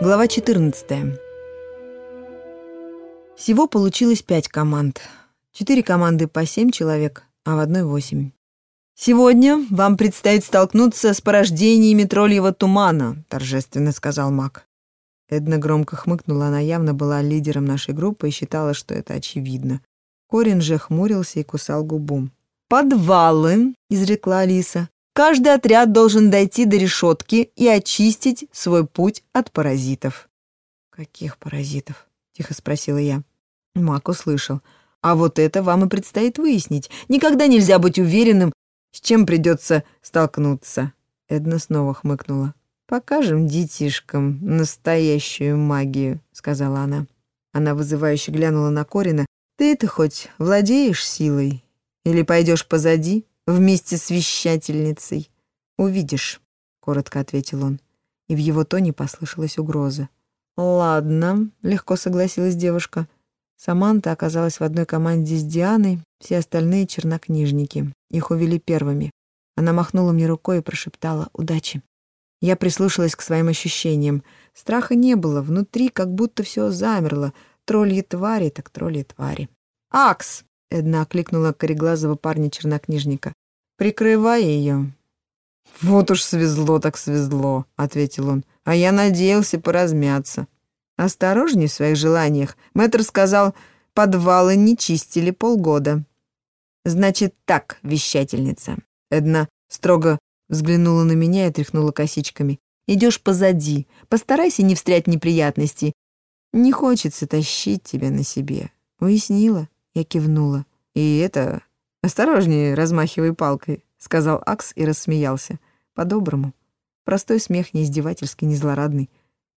Глава 14. Всего получилось пять команд. Четыре команды по семь человек, а в одной восемь. «Сегодня вам предстоит столкнуться с порождениями тролльего тумана», торжественно сказал маг. Эдна громко хмыкнула, она явно была лидером нашей группы и считала, что это очевидно. Корин же хмурился и кусал губу. «Подвалы», — изрекла Алиса. «Каждый отряд должен дойти до решетки и очистить свой путь от паразитов». «Каких паразитов?» — тихо спросила я. Мак услышал. «А вот это вам и предстоит выяснить. Никогда нельзя быть уверенным, с чем придется столкнуться». Эдна снова хмыкнула. «Покажем детишкам настоящую магию», — сказала она. Она вызывающе глянула на Корина. «Ты это хоть владеешь силой? Или пойдешь позади, вместе с вещательницей?» «Увидишь», — коротко ответил он. И в его тоне послышалась угроза. «Ладно», — легко согласилась девушка. Саманта оказалась в одной команде с Дианой, все остальные — чернокнижники. Их увели первыми. Она махнула мне рукой и прошептала «Удачи». Я прислушалась к своим ощущениям. Страха не было, внутри как будто все замерло. Тролльи твари, так тролльи твари. «Акс!» — Эдна окликнула кореглазого парня-чернокнижника. «Прикрывай ее». «Вот уж свезло так свезло», — ответил он. «А я надеялся поразмяться». «Осторожней в своих желаниях. Мэтр сказал, подвалы не чистили полгода». «Значит так, вещательница». Эдна строго Взглянула на меня и тряхнула косичками. «Идешь позади. Постарайся не встрять неприятностей. Не хочется тащить тебя на себе». Уяснила? Я кивнула. «И это... Осторожнее, размахивай палкой», — сказал Акс и рассмеялся. По-доброму. Простой смех, не издевательский, не злорадный.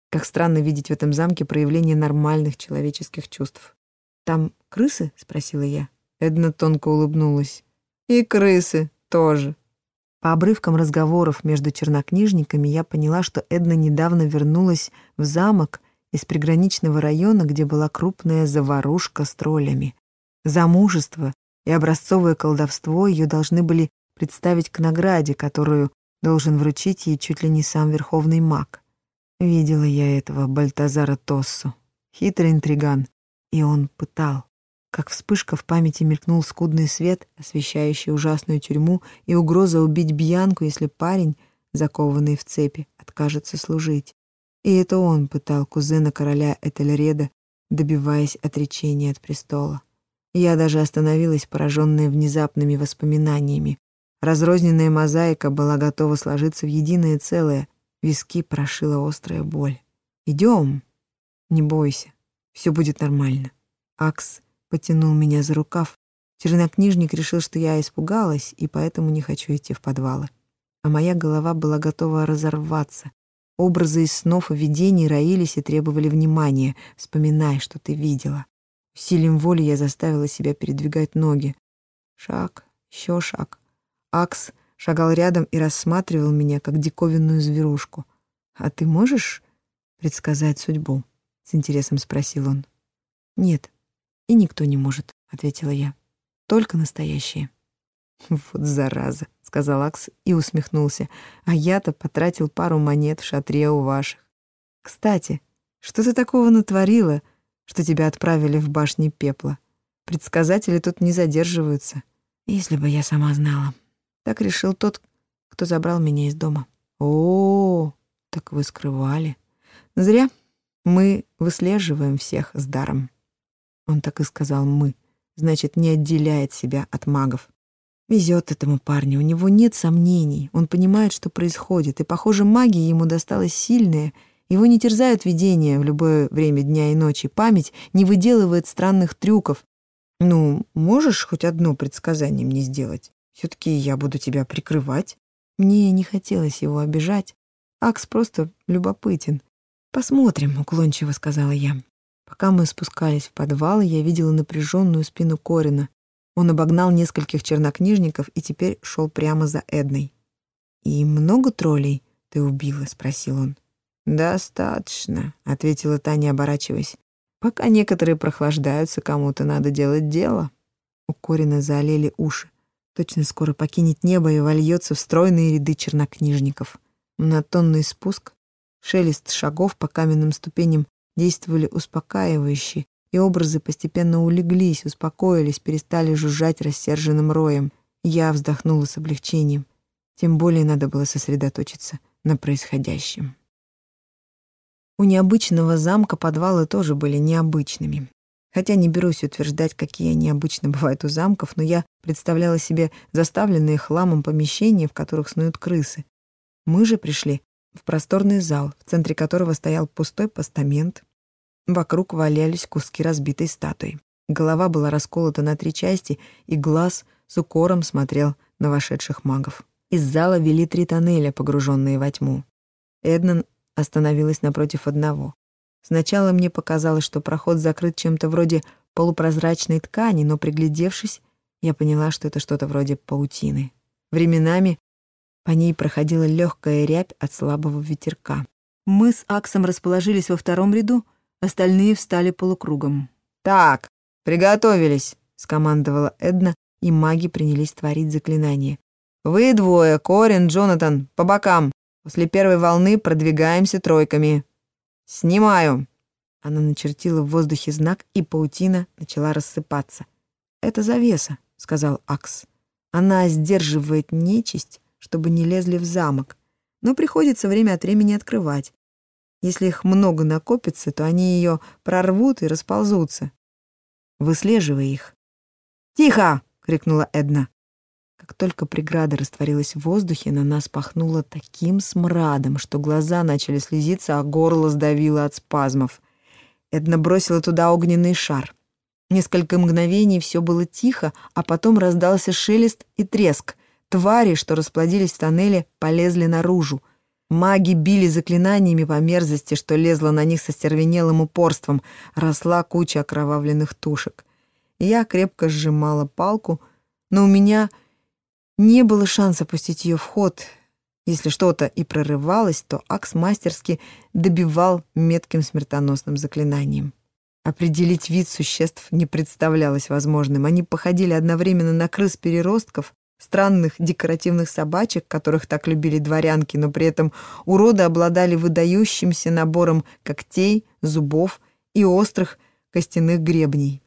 Как странно видеть в этом замке проявление нормальных человеческих чувств. «Там крысы?» — спросила я. Эдна тонко улыбнулась. «И крысы тоже», по обрывкам разговоров между чернокнижниками я поняла, что Эдна недавно вернулась в замок из приграничного района, где была крупная заварушка с троллями. Замужество и образцовое колдовство ее должны были представить к награде, которую должен вручить ей чуть ли не сам верховный маг. Видела я этого Бальтазара Тоссу, хитрый интриган, и он пытал. Как вспышка в памяти мелькнул скудный свет, освещающий ужасную тюрьму, и угроза убить Бьянку, если парень, закованный в цепи, откажется служить. И это он пытал кузена короля Этельреда, добиваясь отречения от престола. Я даже остановилась, пораженная внезапными воспоминаниями. Разрозненная мозаика была готова сложиться в единое целое. Виски прошила острая боль. «Идем!» «Не бойся, все будет нормально». Акс потянул меня за рукав. Чернокнижник решил, что я испугалась, и поэтому не хочу идти в подвалы. А моя голова была готова разорваться. Образы из снов и видений роились и требовали внимания. Вспоминай, что ты видела. Усилием воли я заставила себя передвигать ноги. Шаг, еще шаг. Акс шагал рядом и рассматривал меня, как диковинную зверушку. «А ты можешь предсказать судьбу?» — с интересом спросил он. «Нет», «И никто не может», — ответила я. «Только настоящие». «Вот зараза», — сказал Акс и усмехнулся. «А я-то потратил пару монет в шатре у ваших. Кстати, что ты такого натворила, что тебя отправили в башни пепла? Предсказатели тут не задерживаются. Если бы я сама знала. Так решил тот, кто забрал меня из дома. О, -о, -о так вы скрывали. Зря. Мы выслеживаем всех с даром. Он так и сказал «мы». Значит, не отделяет себя от магов. Везет этому парню, у него нет сомнений. Он понимает, что происходит, и, похоже, магия ему досталась сильная. Его не терзают видения в любое время дня и ночи. Память не выделывает странных трюков. Ну, можешь хоть одно предсказание мне сделать? Все-таки я буду тебя прикрывать. Мне не хотелось его обижать. Акс просто любопытен. «Посмотрим», — уклончиво сказала я. Пока мы спускались в подвал, я видела напряженную спину Корина. Он обогнал нескольких чернокнижников и теперь шел прямо за Эдной. «И много троллей ты убила?» — спросил он. «Достаточно», — ответила Таня, оборачиваясь. «Пока некоторые прохлаждаются, кому-то надо делать дело». У Корина заолели уши. Точно скоро покинет небо и вольется в стройные ряды чернокнижников. Монотонный спуск, Шелест шагов по каменным ступеням действовали успокаивающе, и образы постепенно улеглись, успокоились, перестали жужжать рассерженным роем. Я вздохнула с облегчением. Тем более надо было сосредоточиться на происходящем. У необычного замка подвалы тоже были необычными. Хотя не берусь утверждать, какие они обычно бывают у замков, но я представляла себе заставленные хламом помещения, в которых снуют крысы. Мы же пришли в просторный зал, в центре которого стоял пустой постамент. Вокруг валялись куски разбитой статуи. Голова была расколота на три части, и глаз с укором смотрел на вошедших магов. Из зала вели три тоннеля, погруженные во тьму. Эднан остановилась напротив одного. Сначала мне показалось, что проход закрыт чем-то вроде полупрозрачной ткани, но, приглядевшись, я поняла, что это что-то вроде паутины. Временами по ней проходила легкая рябь от слабого ветерка. Мы с Аксом расположились во втором ряду, остальные встали полукругом. «Так, приготовились», — скомандовала Эдна, и маги принялись творить заклинание. «Вы двое, Корин, Джонатан, по бокам. После первой волны продвигаемся тройками. Снимаю». Она начертила в воздухе знак, и паутина начала рассыпаться. «Это завеса», — сказал Акс. «Она сдерживает нечисть, чтобы не лезли в замок, но приходится время от времени открывать. Если их много накопится, то они ее прорвут и расползутся. Выслеживай их. «Тихо!» — крикнула Эдна. Как только преграда растворилась в воздухе, на нас пахнуло таким смрадом, что глаза начали слезиться, а горло сдавило от спазмов. Эдна бросила туда огненный шар. Несколько мгновений все было тихо, а потом раздался шелест и треск. Твари, что расплодились в тоннеле, полезли наружу. Маги били заклинаниями по мерзости, что лезло на них со стервенелым упорством. Росла куча окровавленных тушек. Я крепко сжимала палку, но у меня не было шанса пустить ее в ход. Если что-то и прорывалось, то Акс мастерски добивал метким смертоносным заклинанием. Определить вид существ не представлялось возможным. Они походили одновременно на крыс-переростков, странных декоративных собачек, которых так любили дворянки, но при этом уроды обладали выдающимся набором когтей, зубов и острых костяных гребней.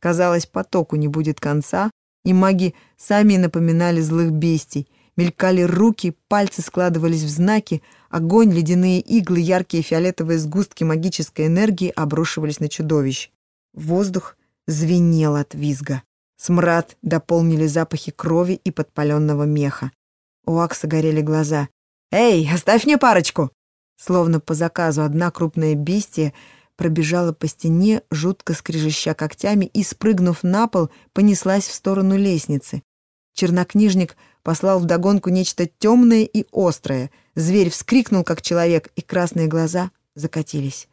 Казалось, потоку не будет конца, и маги сами напоминали злых бестий. Мелькали руки, пальцы складывались в знаки, огонь, ледяные иглы, яркие фиолетовые сгустки магической энергии обрушивались на чудовищ. Воздух звенел от визга. Смрад дополнили запахи крови и подпаленного меха. У Акса горели глаза. «Эй, оставь мне парочку!» Словно по заказу одна крупная бестия пробежала по стене, жутко скрежеща когтями, и, спрыгнув на пол, понеслась в сторону лестницы. Чернокнижник послал вдогонку нечто темное и острое. Зверь вскрикнул, как человек, и красные глаза закатились.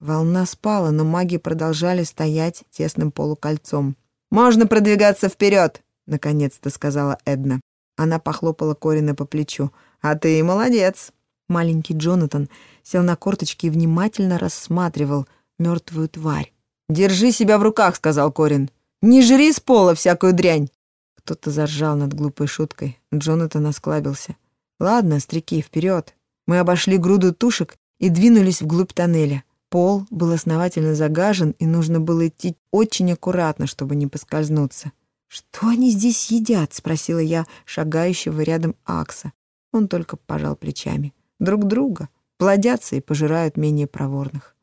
Волна спала, но маги продолжали стоять тесным полукольцом. «Можно продвигаться вперед!» — наконец-то сказала Эдна. Она похлопала Корина по плечу. «А ты молодец!» Маленький Джонатан сел на корточки и внимательно рассматривал мертвую тварь. «Держи себя в руках», — сказал Корин. «Не жри с пола всякую дрянь!» Кто-то заржал над глупой шуткой. Джонатан осклабился. «Ладно, стряки, вперед!» Мы обошли груду тушек и двинулись вглубь тоннеля. Пол был основательно загажен, и нужно было идти очень аккуратно, чтобы не поскользнуться. «Что они здесь едят?» — спросила я шагающего рядом Акса. Он только пожал плечами. «Друг друга. Плодятся и пожирают менее проворных».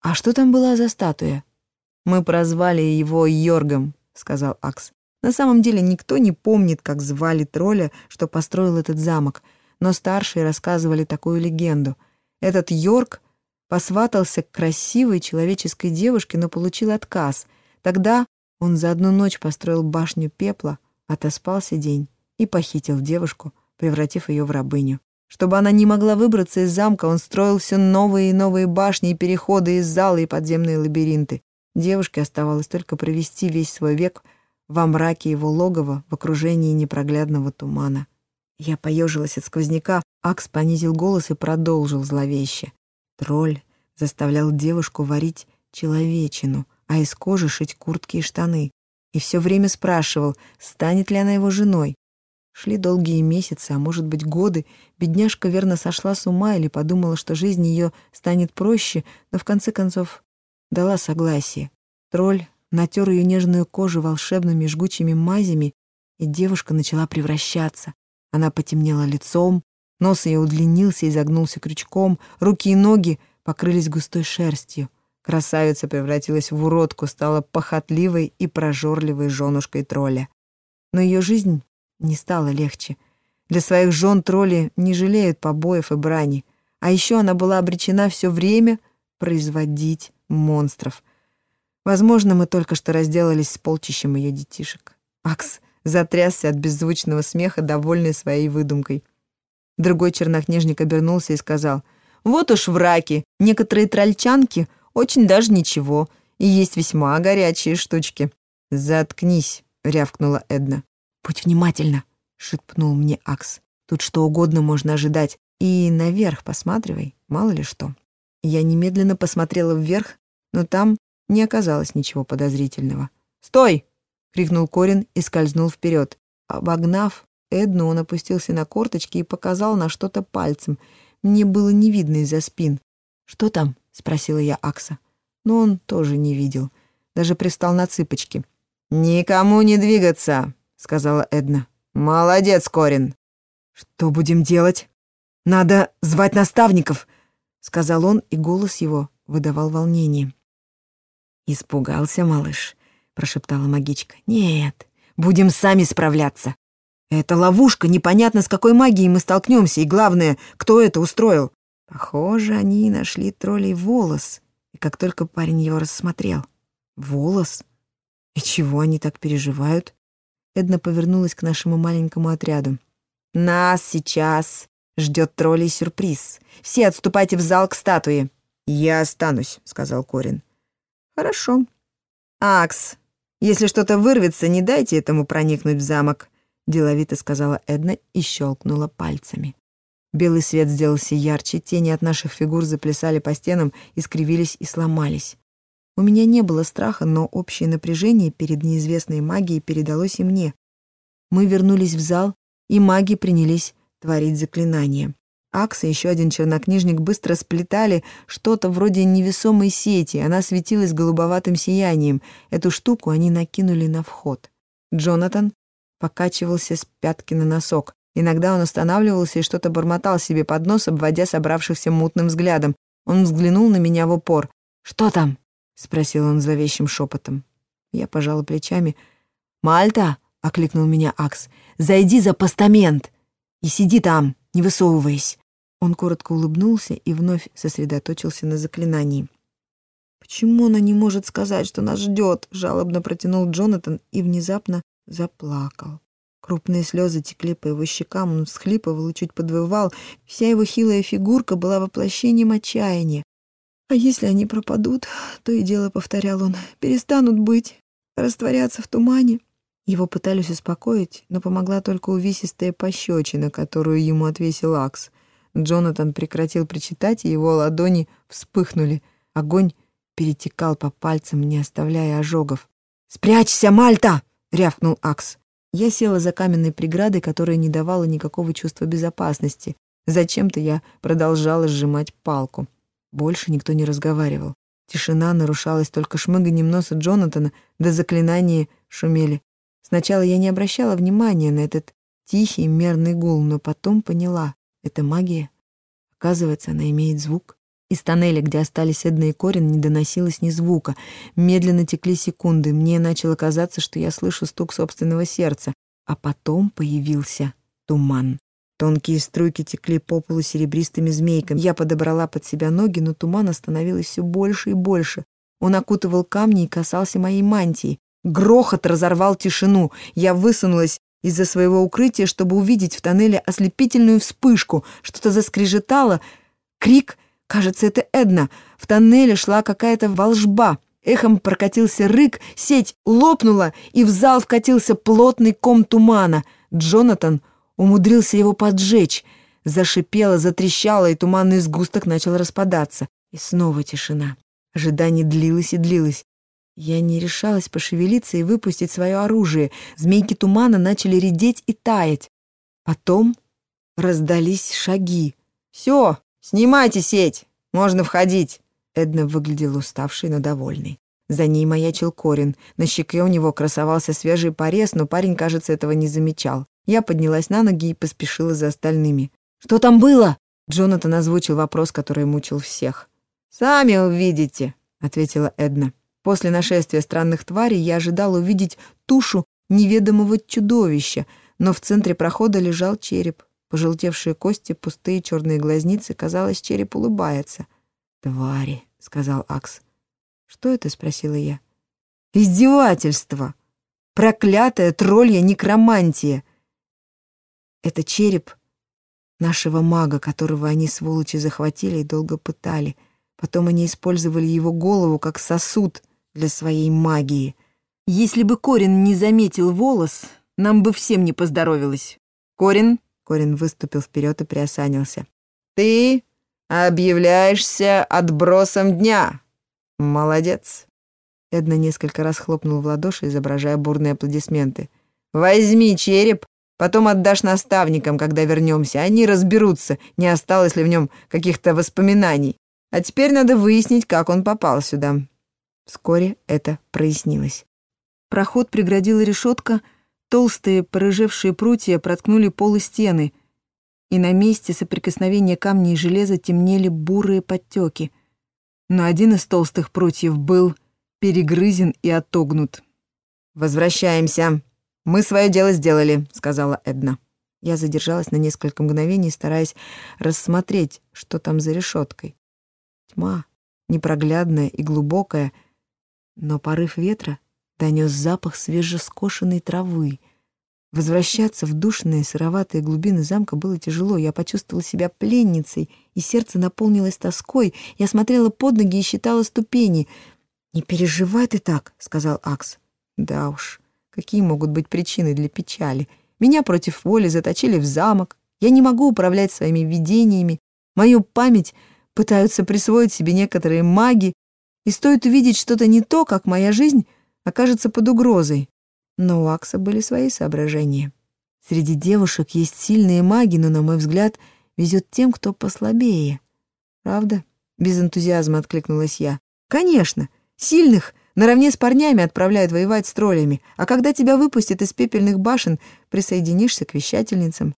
«А что там была за статуя?» «Мы прозвали его Йоргом», — сказал Акс. «На самом деле никто не помнит, как звали тролля, что построил этот замок, но старшие рассказывали такую легенду. Этот Йорг посватался к красивой человеческой девушке, но получил отказ. Тогда он за одну ночь построил башню пепла, отоспался день и похитил девушку, превратив ее в рабыню. Чтобы она не могла выбраться из замка, он строил все новые и новые башни и переходы из зала и подземные лабиринты. Девушке оставалось только провести весь свой век во мраке его логова в окружении непроглядного тумана. Я поежилась от сквозняка, Акс понизил голос и продолжил зловеще. Тролль заставлял девушку варить человечину, а из кожи шить куртки и штаны. И все время спрашивал, станет ли она его женой. Шли долгие месяцы, а может быть годы. Бедняжка верно сошла с ума или подумала, что жизнь ее станет проще, но в конце концов дала согласие. Тролль натер ее нежную кожу волшебными жгучими мазями, и девушка начала превращаться. Она потемнела лицом, нос ее удлинился и загнулся крючком, руки и ноги покрылись густой шерстью. Красавица превратилась в уродку, стала похотливой и прожорливой женушкой тролля. Но ее жизнь не стало легче. Для своих жен тролли не жалеют побоев и брани. А еще она была обречена все время производить монстров. Возможно, мы только что разделались с полчищем ее детишек. Акс затрясся от беззвучного смеха, довольный своей выдумкой. Другой чернокнижник обернулся и сказал, «Вот уж враки, некоторые трольчанки очень даже ничего, и есть весьма горячие штучки». «Заткнись», — рявкнула Эдна. «Будь внимательна», — шепнул мне Акс. «Тут что угодно можно ожидать. И наверх посматривай, мало ли что». Я немедленно посмотрела вверх, но там не оказалось ничего подозрительного. «Стой!» — крикнул Корин и скользнул вперед. Обогнав Эдну, он опустился на корточки и показал на что-то пальцем. Мне было не видно из-за спин. «Что там?» — спросила я Акса. Но он тоже не видел. Даже пристал на цыпочки. «Никому не двигаться!» — сказала Эдна. «Молодец, Корин!» «Что будем делать? Надо звать наставников!» — сказал он, и голос его выдавал волнение. «Испугался, малыш», — прошептала магичка. «Нет, будем сами справляться. Это ловушка, непонятно, с какой магией мы столкнемся, и главное, кто это устроил». Похоже, они нашли троллей волос, и как только парень его рассмотрел. «Волос? И чего они так переживают?» Эдна повернулась к нашему маленькому отряду. «Нас сейчас ждет троллей сюрприз. Все отступайте в зал к статуе». «Я останусь», — сказал Корин. «Хорошо. Акс, если что-то вырвется, не дайте этому проникнуть в замок», — деловито сказала Эдна и щелкнула пальцами. Белый свет сделался ярче, тени от наших фигур заплясали по стенам, искривились и сломались. У меня не было страха, но общее напряжение перед неизвестной магией передалось и мне. Мы вернулись в зал, и маги принялись творить заклинания. Акс и еще один чернокнижник быстро сплетали что-то вроде невесомой сети. Она светилась голубоватым сиянием. Эту штуку они накинули на вход. Джонатан покачивался с пятки на носок. Иногда он останавливался и что-то бормотал себе под нос, обводя собравшихся мутным взглядом. Он взглянул на меня в упор. «Что там?» — спросил он зловещим шепотом. Я пожала плечами. «Мальта!» — окликнул меня Акс. «Зайди за постамент и сиди там, не высовываясь». Он коротко улыбнулся и вновь сосредоточился на заклинании. «Почему она не может сказать, что нас ждет?» — жалобно протянул Джонатан и внезапно заплакал. Крупные слезы текли по его щекам, он всхлипывал и чуть подвывал. Вся его хилая фигурка была воплощением отчаяния. А если они пропадут, то и дело, повторял он, перестанут быть, растворятся в тумане. Его пытались успокоить, но помогла только увесистая пощечина, которую ему отвесил Акс. Джонатан прекратил причитать, и его ладони вспыхнули. Огонь перетекал по пальцам, не оставляя ожогов. «Спрячься, Мальта!» — рявкнул Акс. Я села за каменной преградой, которая не давала никакого чувства безопасности. Зачем-то я продолжала сжимать палку. Больше никто не разговаривал. Тишина нарушалась только шмыганием носа Джонатана, да заклинания шумели. Сначала я не обращала внимания на этот тихий мерный гул, но потом поняла — это магия. Оказывается, она имеет звук. Из тоннеля, где остались Эдна и Корин, не доносилось ни звука. Медленно текли секунды. Мне начало казаться, что я слышу стук собственного сердца. А потом появился туман. Тонкие струйки текли по полу серебристыми змейками. Я подобрала под себя ноги, но туман становился все больше и больше. Он окутывал камни и касался моей мантии. Грохот разорвал тишину. Я высунулась из-за своего укрытия, чтобы увидеть в тоннеле ослепительную вспышку. Что-то заскрежетало. Крик. Кажется, это Эдна. В тоннеле шла какая-то волжба. Эхом прокатился рык, сеть лопнула, и в зал вкатился плотный ком тумана. Джонатан умудрился его поджечь. Зашипело, затрещало, и туманный сгусток начал распадаться. И снова тишина. Ожидание длилось и длилось. Я не решалась пошевелиться и выпустить свое оружие. Змейки тумана начали редеть и таять. Потом раздались шаги. «Все, снимайте сеть, можно входить!» Эдна выглядел уставший, но довольный. За ней маячил Корин. На щеке у него красовался свежий порез, но парень, кажется, этого не замечал. Я поднялась на ноги и поспешила за остальными. «Что там было?» Джонатан озвучил вопрос, который мучил всех. «Сами увидите», — ответила Эдна. После нашествия странных тварей я ожидал увидеть тушу неведомого чудовища, но в центре прохода лежал череп. Пожелтевшие кости, пустые черные глазницы, казалось, череп улыбается. «Твари», — сказал Акс. «Что это?» — спросила я. «Издевательство! Проклятая троллья некромантия!» Это череп нашего мага, которого они, сволочи, захватили и долго пытали. Потом они использовали его голову как сосуд для своей магии. Если бы Корин не заметил волос, нам бы всем не поздоровилось. «Корин?» — Корин выступил вперед и приосанился. «Ты объявляешься отбросом дня. Молодец!» Эдна несколько раз хлопнул в ладоши, изображая бурные аплодисменты. «Возьми череп Потом отдашь наставникам, когда вернемся. Они разберутся, не осталось ли в нем каких-то воспоминаний. А теперь надо выяснить, как он попал сюда». Вскоре это прояснилось. Проход преградила решетка, толстые, порыжевшие прутья проткнули пол и стены, и на месте соприкосновения камня и железа темнели бурые подтеки. Но один из толстых прутьев был перегрызен и отогнут. «Возвращаемся», «Мы свое дело сделали», — сказала Эдна. Я задержалась на несколько мгновений, стараясь рассмотреть, что там за решеткой. Тьма, непроглядная и глубокая, но порыв ветра донес запах свежескошенной травы. Возвращаться в душные сыроватые глубины замка было тяжело. Я почувствовала себя пленницей, и сердце наполнилось тоской. Я смотрела под ноги и считала ступени. «Не переживай ты так», — сказал Акс. «Да уж». Какие могут быть причины для печали? Меня против воли заточили в замок. Я не могу управлять своими видениями. Мою память пытаются присвоить себе некоторые маги. И стоит увидеть что-то не то, как моя жизнь окажется под угрозой. Но у Акса были свои соображения. Среди девушек есть сильные маги, но, на мой взгляд, везет тем, кто послабее. Правда? Без энтузиазма откликнулась я. Конечно, сильных — Наравне с парнями отправляют воевать с троллями, а когда тебя выпустят из пепельных башен, присоединишься к вещательницам.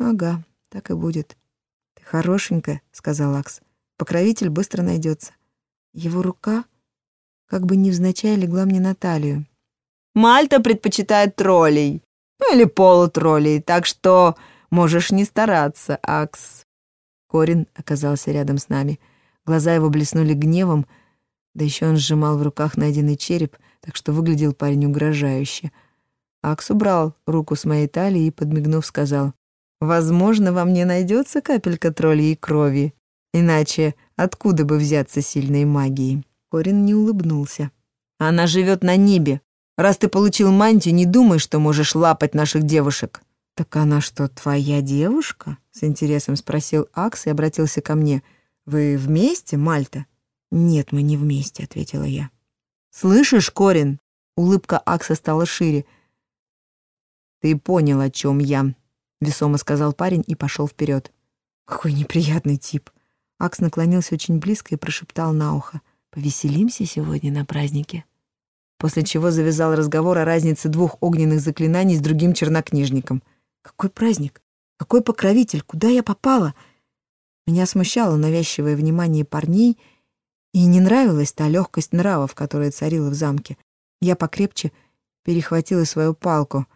Ага, так и будет. Ты хорошенькая, сказал Акс. Покровитель быстро найдется. Его рука как бы невзначай легла мне на талию. Мальта предпочитает троллей. Ну или полутроллей, так что можешь не стараться, Акс. Корин оказался рядом с нами. Глаза его блеснули гневом, да еще он сжимал в руках найденный череп, так что выглядел парень угрожающе. Акс убрал руку с моей талии и, подмигнув, сказал, «Возможно, во мне найдется капелька троллей крови. Иначе откуда бы взяться сильной магией?» Корин не улыбнулся. «Она живет на небе. Раз ты получил мантию, не думай, что можешь лапать наших девушек». «Так она что, твоя девушка?» — с интересом спросил Акс и обратился ко мне. «Вы вместе, Мальта?» «Нет, мы не вместе», — ответила я. «Слышишь, Корин?» Улыбка Акса стала шире. «Ты понял, о чем я», — весомо сказал парень и пошел вперед. «Какой неприятный тип». Акс наклонился очень близко и прошептал на ухо. «Повеселимся сегодня на празднике?» После чего завязал разговор о разнице двух огненных заклинаний с другим чернокнижником. «Какой праздник? Какой покровитель? Куда я попала?» Меня смущало навязчивое внимание парней — и не нравилась та легкость нравов, которая царила в замке. Я покрепче перехватила свою палку.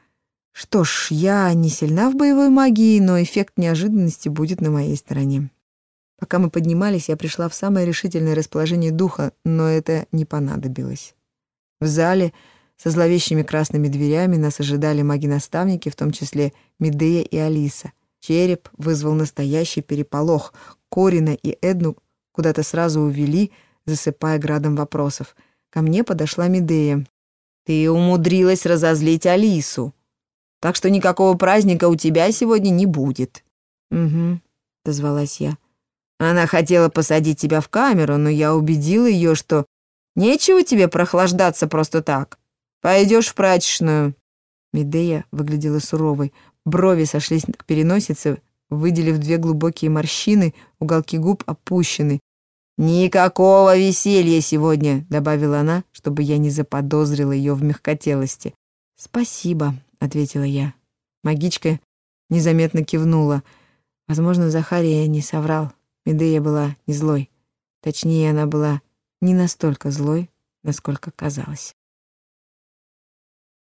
Что ж, я не сильна в боевой магии, но эффект неожиданности будет на моей стороне. Пока мы поднимались, я пришла в самое решительное расположение духа, но это не понадобилось. В зале со зловещими красными дверями нас ожидали маги-наставники, в том числе Медея и Алиса. Череп вызвал настоящий переполох. Корина и Эдну куда-то сразу увели — засыпая градом вопросов. Ко мне подошла Медея. «Ты умудрилась разозлить Алису, так что никакого праздника у тебя сегодня не будет». «Угу», — дозвалась я. «Она хотела посадить тебя в камеру, но я убедила ее, что нечего тебе прохлаждаться просто так. Пойдешь в прачечную». Медея выглядела суровой. Брови сошлись к переносице, выделив две глубокие морщины, уголки губ опущены. «Никакого веселья сегодня», — добавила она, чтобы я не заподозрила ее в мягкотелости. «Спасибо», — ответила я. Магичка незаметно кивнула. Возможно, Захария не соврал. Медея была не злой. Точнее, она была не настолько злой, насколько казалось.